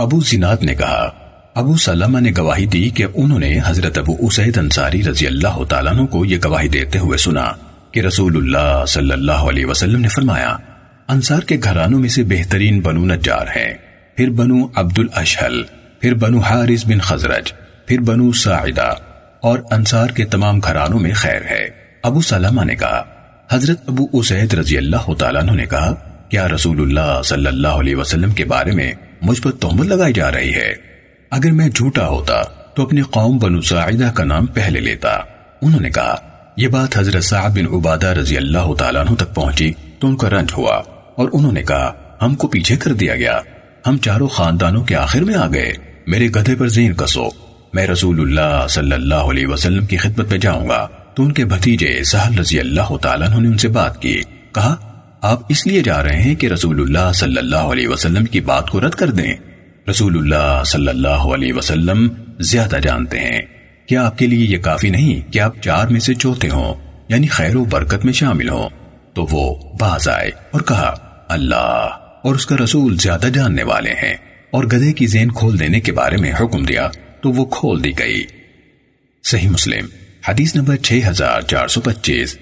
ابو زناد نے کہا، ابو سلمہ نے گواہی دی کہ انہوں نے حضرت ابو اسید انصاری رضی اللہ تعالیٰ عنہ کو یہ گواہی دیتے ہوئے سنا کہ رسول اللہ صلی اللہ علیہ وسلم نے فرمایا، انصار کے گھرانوں میں سے بہترین بنو نجار ہیں۔ پھر بنو عبد الاشحل پھر بنو حارث بن خزرج، پھر بنو ساعدہ، اور انصار کے تمام گھرانوں میں خیر ہے۔ ابو سلمہ نے کہا، حضرت ابو اسید رضی اللہ تعالیٰ عنہ نے کہا، کیا رسول اللہ صلی اللہ علیہ وسلم کے بارے میں مجھ پر تہمت لگائی جا رہی ہے۔ اگر میں جھوٹا ہوتا تو اپنی قوم بنو ساعدہ کا نام پہلے لیتا۔ انہوں نے کہا، یہ بات حضرت سعد بن عبادہ رضی اللہ تعالیٰ عنہ تک پہنچی تو ان کا رنج ہوا۔ اور انہوں نے کہا، ہم کو پیچھے کر دیا گیا۔ ہم چاروں خاندانوں کے آخر میں آ گئے۔ میرے گدھے پر زین کسو۔ میں رسول اللہ صلی اللہ علیہ وسلم کی خدمت آپ اس لیے جا رہے ہیں کہ رسول اللہ صلی اللہ علیہ وسلم کی بات کو رد کر دیں۔ رسول اللہ صلی اللہ علیہ وسلم زیادہ جانتے ہیں۔ کیا آپ کے لیے یہ کافی نہیں کہ آپ چار میں سے چوتھے ہوں یعنی خیر و برکت میں شامل ہوں؟ تو وہ باز آئے اور کہا، اللہ، اور اس کا رسول زیادہ جاننے والے ہیں۔ اور گدے کی زین کھول دینے کے بارے میں حکم دیا، تو وہ کھول دی گئی۔ صحیح مسلم، حدیث نمبر 6425